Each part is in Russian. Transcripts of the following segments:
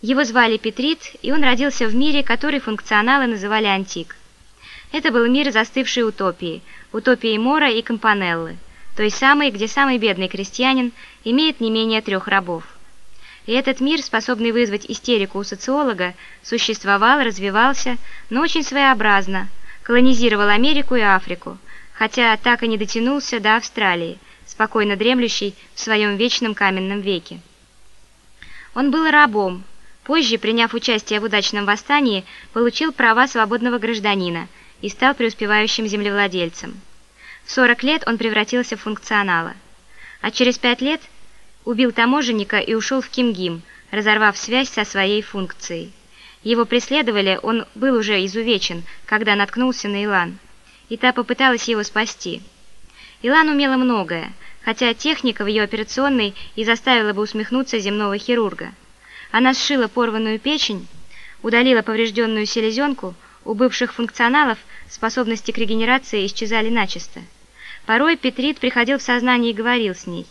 Его звали Петрит, и он родился в мире, который функционалы называли антик. Это был мир застывшей утопии, утопии Мора и Компанеллы, той самой, где самый бедный крестьянин имеет не менее трех рабов. И этот мир, способный вызвать истерику у социолога, существовал, развивался, но очень своеобразно, колонизировал Америку и Африку, хотя так и не дотянулся до Австралии, спокойно дремлющей в своем вечном каменном веке. Он был рабом, позже, приняв участие в удачном восстании, получил права свободного гражданина – и стал преуспевающим землевладельцем. В 40 лет он превратился в функционала. А через 5 лет убил таможенника и ушел в Кимгим, разорвав связь со своей функцией. Его преследовали, он был уже изувечен, когда наткнулся на Илан. И та попыталась его спасти. Илан умела многое, хотя техника в ее операционной и заставила бы усмехнуться земного хирурга. Она сшила порванную печень, удалила поврежденную селезенку, у бывших функционалов способности к регенерации исчезали начисто. Порой Петрит приходил в сознание и говорил с ней.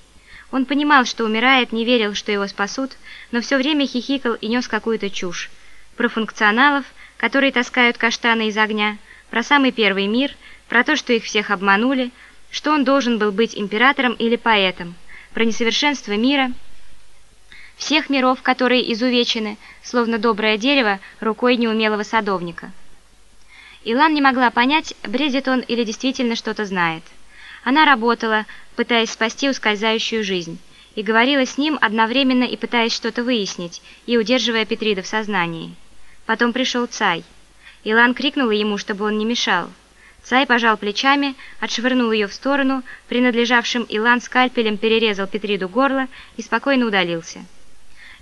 Он понимал, что умирает, не верил, что его спасут, но все время хихикал и нес какую-то чушь. Про функционалов, которые таскают каштаны из огня, про самый первый мир, про то, что их всех обманули, что он должен был быть императором или поэтом, про несовершенство мира, всех миров, которые изувечены, словно доброе дерево рукой неумелого садовника. Илан не могла понять, бредит он или действительно что-то знает. Она работала, пытаясь спасти ускользающую жизнь, и говорила с ним одновременно и пытаясь что-то выяснить, и удерживая Петрида в сознании. Потом пришел Цай. Илан крикнула ему, чтобы он не мешал. Цай пожал плечами, отшвырнул ее в сторону, принадлежавшим Илан скальпелем перерезал Петриду горло и спокойно удалился.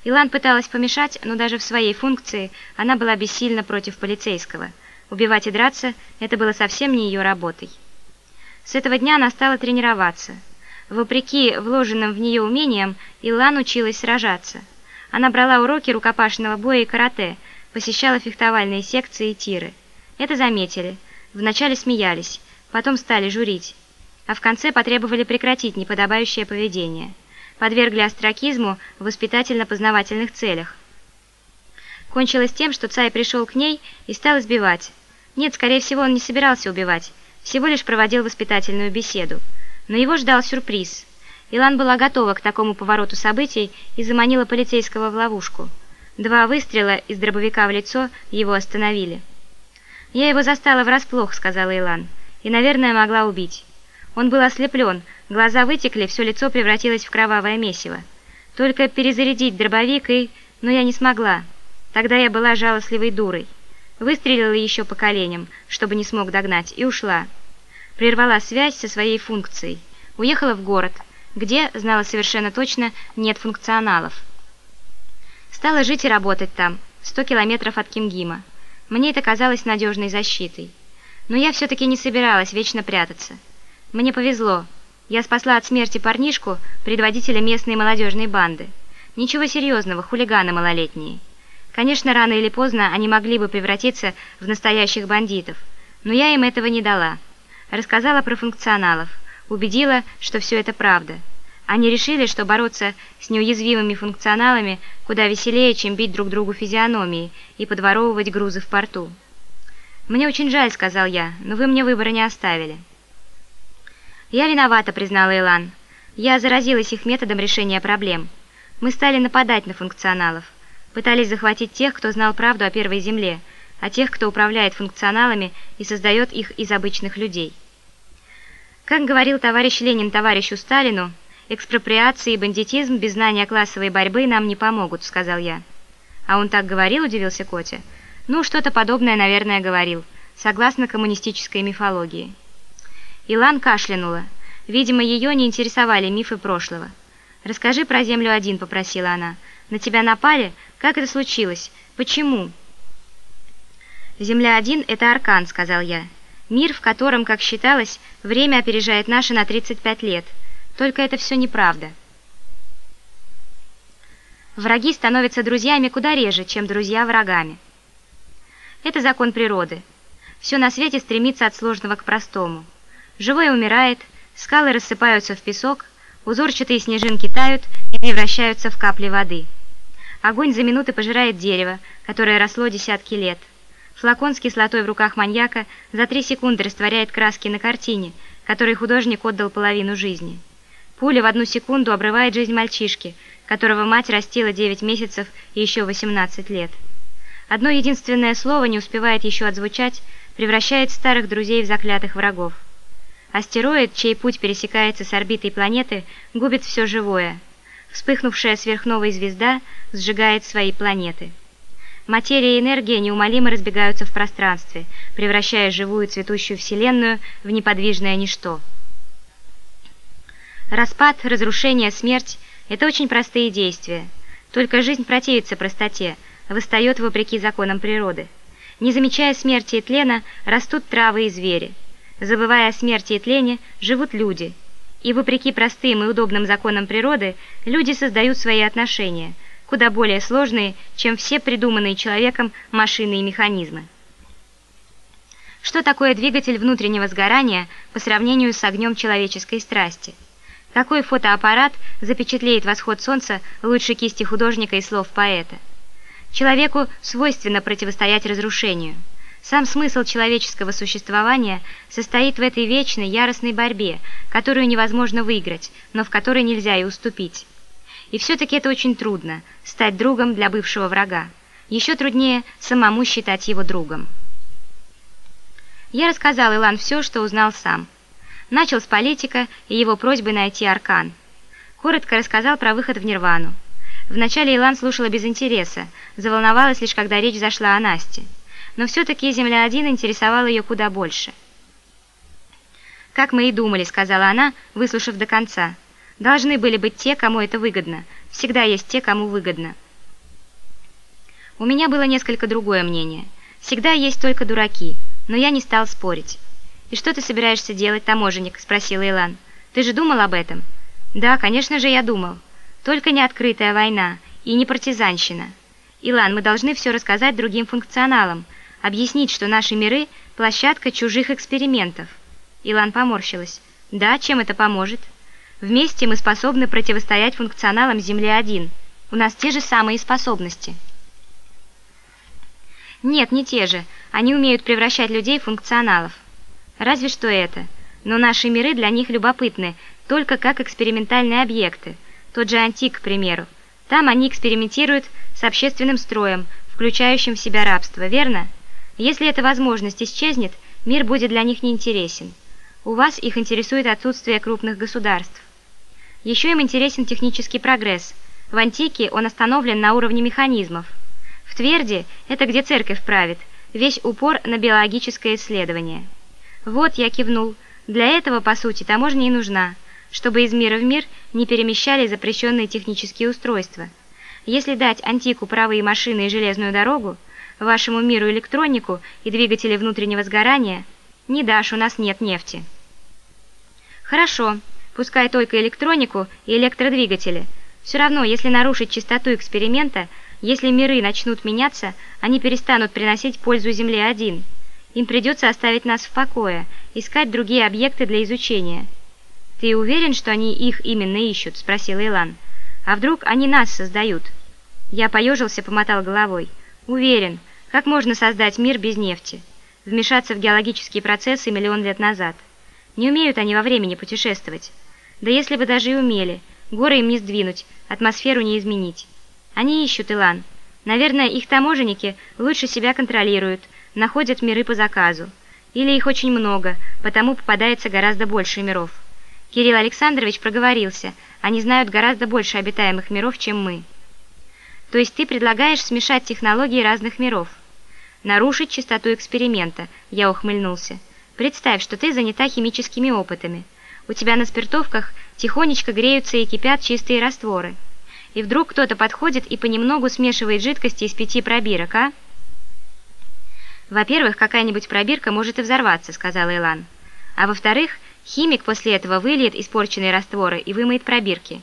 Илан пыталась помешать, но даже в своей функции она была бессильна против полицейского – Убивать и драться – это было совсем не ее работой. С этого дня она стала тренироваться. Вопреки вложенным в нее умениям, Илан училась сражаться. Она брала уроки рукопашного боя и карате, посещала фехтовальные секции и тиры. Это заметили. Вначале смеялись, потом стали журить, а в конце потребовали прекратить неподобающее поведение. Подвергли остракизму в воспитательно-познавательных целях. Кончилось тем, что Цай пришел к ней и стал избивать. Нет, скорее всего, он не собирался убивать, всего лишь проводил воспитательную беседу. Но его ждал сюрприз. Илан была готова к такому повороту событий и заманила полицейского в ловушку. Два выстрела из дробовика в лицо его остановили. «Я его застала врасплох», — сказала Илан, — «и, наверное, могла убить». Он был ослеплен, глаза вытекли, все лицо превратилось в кровавое месиво. Только перезарядить дробовик и... Но я не смогла. Тогда я была жалостливой дурой. Выстрелила еще по коленям, чтобы не смог догнать, и ушла. Прервала связь со своей функцией. Уехала в город, где, знала совершенно точно, нет функционалов. Стала жить и работать там, 100 километров от Кингима. Мне это казалось надежной защитой. Но я все-таки не собиралась вечно прятаться. Мне повезло. Я спасла от смерти парнишку, предводителя местной молодежной банды. Ничего серьезного, хулиганы малолетние. Конечно, рано или поздно они могли бы превратиться в настоящих бандитов, но я им этого не дала. Рассказала про функционалов, убедила, что все это правда. Они решили, что бороться с неуязвимыми функционалами куда веселее, чем бить друг другу физиономии и подворовывать грузы в порту. «Мне очень жаль», — сказал я, — «но вы мне выбора не оставили». «Я виновата», — признала Илан. «Я заразилась их методом решения проблем. Мы стали нападать на функционалов. Пытались захватить тех, кто знал правду о Первой Земле, а тех, кто управляет функционалами и создает их из обычных людей. Как говорил товарищ Ленин товарищу Сталину, экспроприации и бандитизм без знания классовой борьбы нам не помогут, сказал я. А он так говорил, удивился Котя. Ну, что-то подобное, наверное, говорил, согласно коммунистической мифологии. Илан кашлянула. Видимо, ее не интересовали мифы прошлого. «Расскажи про Землю-1», — попросила она. «На тебя напали? Как это случилось? Почему?» «Земля-1 — это Аркан», — сказал я. «Мир, в котором, как считалось, время опережает наше на 35 лет. Только это все неправда». Враги становятся друзьями куда реже, чем друзья врагами. Это закон природы. Все на свете стремится от сложного к простому. Живое умирает, скалы рассыпаются в песок, узорчатые снежинки тают и превращаются в капли воды. Огонь за минуты пожирает дерево, которое росло десятки лет. Флакон с кислотой в руках маньяка за три секунды растворяет краски на картине, которой художник отдал половину жизни. Пуля в одну секунду обрывает жизнь мальчишки, которого мать растила 9 месяцев и еще 18 лет. Одно единственное слово не успевает еще отзвучать, превращает старых друзей в заклятых врагов. Астероид, чей путь пересекается с орбитой планеты, губит все живое. Вспыхнувшая сверхновая звезда сжигает свои планеты. Материя и энергия неумолимо разбегаются в пространстве, превращая живую цветущую Вселенную в неподвижное ничто. Распад, разрушение, смерть – это очень простые действия. Только жизнь противится простоте, восстает вопреки законам природы. Не замечая смерти и тлена, растут травы и звери. Забывая о смерти и тлене, живут люди. И вопреки простым и удобным законам природы, люди создают свои отношения – куда более сложные, чем все придуманные человеком машины и механизмы. Что такое двигатель внутреннего сгорания по сравнению с огнем человеческой страсти? Какой фотоаппарат запечатлеет восход солнца лучше кисти художника и слов поэта? Человеку свойственно противостоять разрушению. Сам смысл человеческого существования состоит в этой вечной яростной борьбе, которую невозможно выиграть, но в которой нельзя и уступить. И все-таки это очень трудно – стать другом для бывшего врага. Еще труднее самому считать его другом. Я рассказал Илан все, что узнал сам. Начал с политика и его просьбы найти аркан. Коротко рассказал про выход в Нирвану. Вначале Илан слушала без интереса, заволновалась лишь, когда речь зашла о Насте. Но все-таки Земля-1 интересовала ее куда больше. «Как мы и думали», — сказала она, выслушав до конца. Должны были быть те, кому это выгодно. Всегда есть те, кому выгодно. У меня было несколько другое мнение. Всегда есть только дураки, но я не стал спорить. «И что ты собираешься делать, таможенник?» – спросил Илан. «Ты же думал об этом?» «Да, конечно же, я думал. Только не открытая война и не партизанщина. Илан, мы должны все рассказать другим функционалам, объяснить, что наши миры – площадка чужих экспериментов». Илан поморщилась. «Да, чем это поможет?» Вместе мы способны противостоять функционалам Земли-1. У нас те же самые способности. Нет, не те же. Они умеют превращать людей в функционалов. Разве что это. Но наши миры для них любопытны, только как экспериментальные объекты. Тот же Антик, к примеру. Там они экспериментируют с общественным строем, включающим в себя рабство, верно? Если эта возможность исчезнет, мир будет для них неинтересен. У вас их интересует отсутствие крупных государств. Еще им интересен технический прогресс. В антике он остановлен на уровне механизмов. В Тверди, это где церковь правит, весь упор на биологическое исследование. Вот я кивнул. Для этого, по сути, таможня и нужна, чтобы из мира в мир не перемещали запрещенные технические устройства. Если дать антику правые машины и железную дорогу, вашему миру электронику и двигатели внутреннего сгорания, не дашь, у нас нет нефти. Хорошо пускай только электронику и электродвигатели. Все равно, если нарушить чистоту эксперимента, если миры начнут меняться, они перестанут приносить пользу Земле-1. Им придется оставить нас в покое, искать другие объекты для изучения. «Ты уверен, что они их именно ищут?» – спросил Илан. «А вдруг они нас создают?» Я поежился, помотал головой. «Уверен. Как можно создать мир без нефти? Вмешаться в геологические процессы миллион лет назад? Не умеют они во времени путешествовать». Да если бы даже и умели, горы им не сдвинуть, атмосферу не изменить. Они ищут Илан. Наверное, их таможенники лучше себя контролируют, находят миры по заказу. Или их очень много, потому попадается гораздо больше миров. Кирилл Александрович проговорился, они знают гораздо больше обитаемых миров, чем мы. То есть ты предлагаешь смешать технологии разных миров? Нарушить чистоту эксперимента, я ухмыльнулся. Представь, что ты занята химическими опытами. У тебя на спиртовках тихонечко греются и кипят чистые растворы. И вдруг кто-то подходит и понемногу смешивает жидкости из пяти пробирок, а? «Во-первых, какая-нибудь пробирка может и взорваться», — сказал Илан. «А во-вторых, химик после этого выльет испорченные растворы и вымоет пробирки».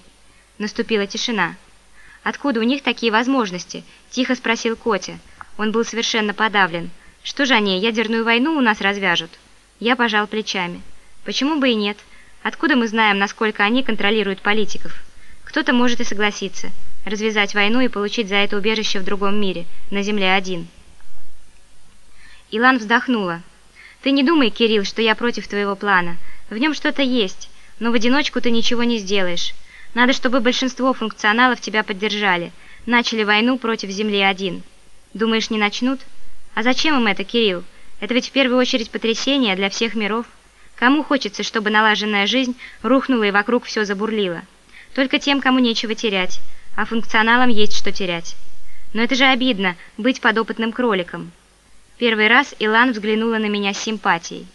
Наступила тишина. «Откуда у них такие возможности?» – тихо спросил Котя. Он был совершенно подавлен. «Что же они, ядерную войну у нас развяжут?» Я пожал плечами. «Почему бы и нет?» Откуда мы знаем, насколько они контролируют политиков? Кто-то может и согласиться. развязать войну и получить за это убежище в другом мире, на Земле один. Илан вздохнула. «Ты не думай, Кирилл, что я против твоего плана. В нем что-то есть, но в одиночку ты ничего не сделаешь. Надо, чтобы большинство функционалов тебя поддержали, начали войну против Земли-1. Думаешь, не начнут? А зачем им это, Кирилл? Это ведь в первую очередь потрясение для всех миров. Кому хочется, чтобы налаженная жизнь рухнула и вокруг все забурлило? Только тем, кому нечего терять, а функционалам есть что терять. Но это же обидно, быть подопытным кроликом. Первый раз Илан взглянула на меня с симпатией.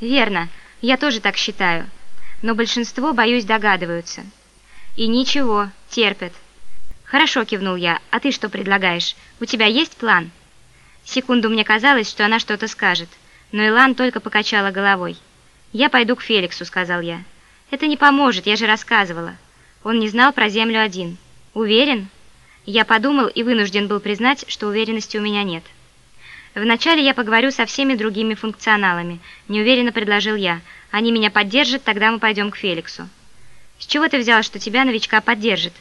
«Верно, я тоже так считаю. Но большинство, боюсь, догадываются. И ничего, терпят. «Хорошо», — кивнул я. «А ты что предлагаешь? У тебя есть план?» Секунду мне казалось, что она что-то скажет, но Илан только покачала головой. «Я пойду к Феликсу», — сказал я. «Это не поможет, я же рассказывала». Он не знал про Землю один. «Уверен?» Я подумал и вынужден был признать, что уверенности у меня нет. «Вначале я поговорю со всеми другими функционалами», — неуверенно предложил я. «Они меня поддержат, тогда мы пойдем к Феликсу». «С чего ты взял, что тебя новичка поддержит?»